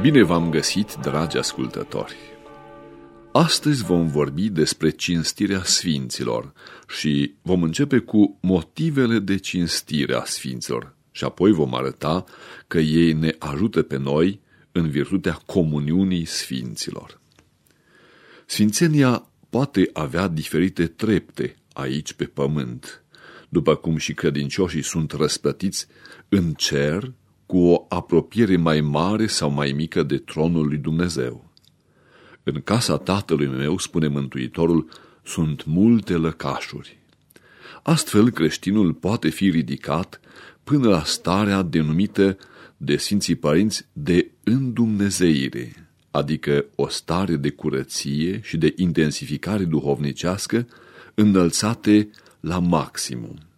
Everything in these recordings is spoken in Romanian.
Bine v-am găsit, dragi ascultători! Astăzi vom vorbi despre cinstirea sfinților și vom începe cu motivele de cinstire a sfinților și apoi vom arăta că ei ne ajută pe noi în virtutea comuniunii sfinților. Sfințenia poate avea diferite trepte aici pe pământ, după cum și credincioșii sunt răsplătiți în cer cu o apropiere mai mare sau mai mică de tronul lui Dumnezeu. În casa tatălui meu, spune Mântuitorul, sunt multe lăcașuri. Astfel, creștinul poate fi ridicat până la starea denumită de Sfinții Părinți de îndumnezeire, adică o stare de curăție și de intensificare duhovnicească înălțate la maximum.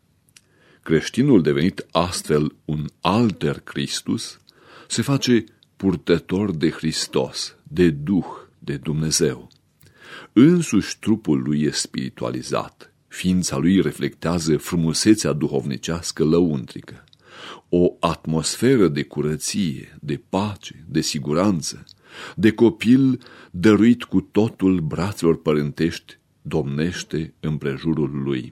Creștinul devenit astfel un alter Christus se face purtător de Hristos, de Duh, de Dumnezeu. Însuși trupul lui e spiritualizat, ființa lui reflectează frumusețea duhovnicească lăuntrică. O atmosferă de curăție, de pace, de siguranță, de copil dăruit cu totul brațelor părintești, domnește împrejurul lui.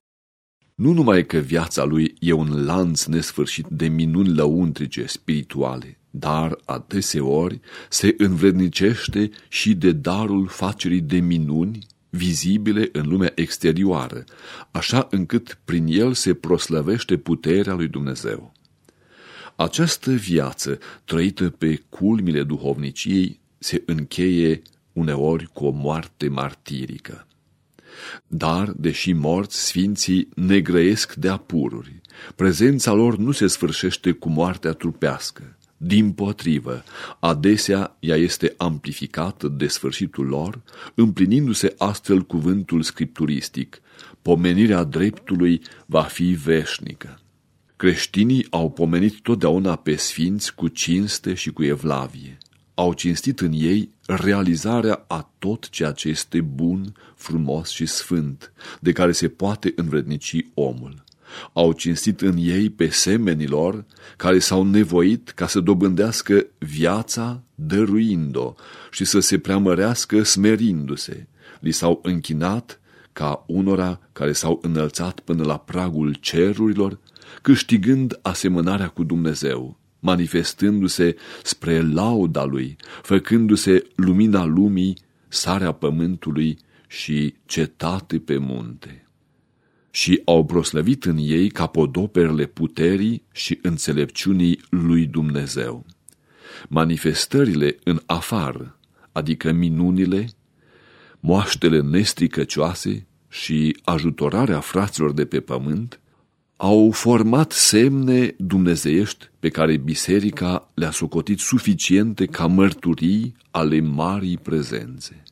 Nu numai că viața lui e un lanț nesfârșit de minuni lăuntrice spirituale, dar adeseori se învrednicește și de darul facerii de minuni vizibile în lumea exterioară, așa încât prin el se proslăvește puterea lui Dumnezeu. Această viață, trăită pe culmile duhovniciei, se încheie uneori cu o moarte martirică. Dar, deși morți, sfinții negrăiesc de apururi. Prezența lor nu se sfârșește cu moartea trupească. Din potrivă, adesea ea este amplificată de sfârșitul lor, împlinindu-se astfel cuvântul scripturistic, pomenirea dreptului va fi veșnică. Creștinii au pomenit totdeauna pe sfinți cu cinste și cu evlavie au cinstit în ei realizarea a tot ceea ce este bun, frumos și sfânt, de care se poate învrednici omul. Au cinstit în ei pe semenilor care s-au nevoit ca să dobândească viața dăruind-o și să se preamărească smerindu-se. Li s-au închinat ca unora care s-au înălțat până la pragul cerurilor, câștigând asemănarea cu Dumnezeu manifestându-se spre lauda lui, făcându-se lumina lumii, sarea pământului și cetate pe munte. Și au proslăvit în ei capodoperele puterii și înțelepciunii lui Dumnezeu. Manifestările în afară, adică minunile, moaștele nestricăcioase și ajutorarea fraților de pe pământ, au format semne dumnezeiești pe care biserica le-a socotit suficiente ca mărturii ale marii prezențe.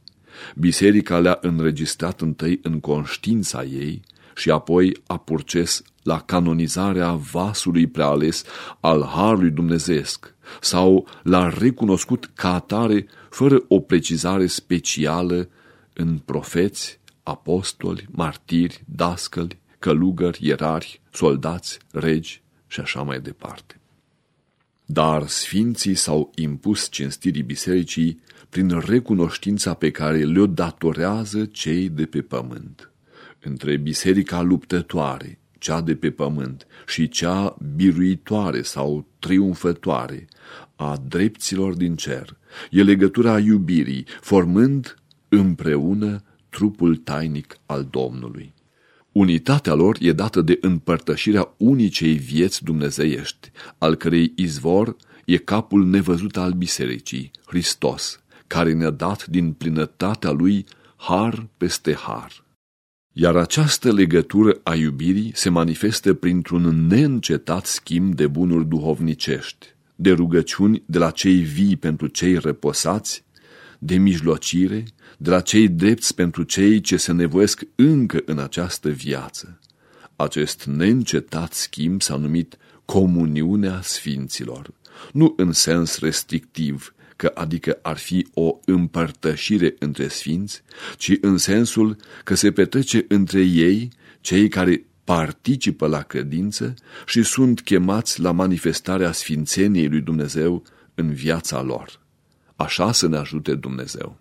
Biserica le-a înregistrat întâi în conștiința ei și apoi a purces la canonizarea vasului preales al Harului Dumnezeesc sau l-a recunoscut ca atare fără o precizare specială în profeți, apostoli, martiri, dascăli, călugări, ierari, soldați, regi și așa mai departe. Dar sfinții s-au impus cinstirii bisericii prin recunoștința pe care le-o datorează cei de pe pământ. Între biserica luptătoare, cea de pe pământ, și cea biruitoare sau triumfătoare a drepților din cer, e legătura iubirii, formând împreună trupul tainic al Domnului. Unitatea lor e dată de împărtășirea unicei vieți dumnezeiești, al cărei izvor e capul nevăzut al bisericii, Hristos, care ne-a dat din plinătatea lui har peste har. Iar această legătură a iubirii se manifestă printr-un neîncetat schimb de bunuri duhovnicești, de rugăciuni de la cei vii pentru cei reposați, de mijlocire, de la cei drepți pentru cei ce se nevoiesc încă în această viață. Acest neîncetat schimb s-a numit comuniunea sfinților, nu în sens restrictiv, că adică ar fi o împărtășire între sfinți, ci în sensul că se petrece între ei cei care participă la credință și sunt chemați la manifestarea sfințeniei lui Dumnezeu în viața lor. Așa să ne ajute Dumnezeu.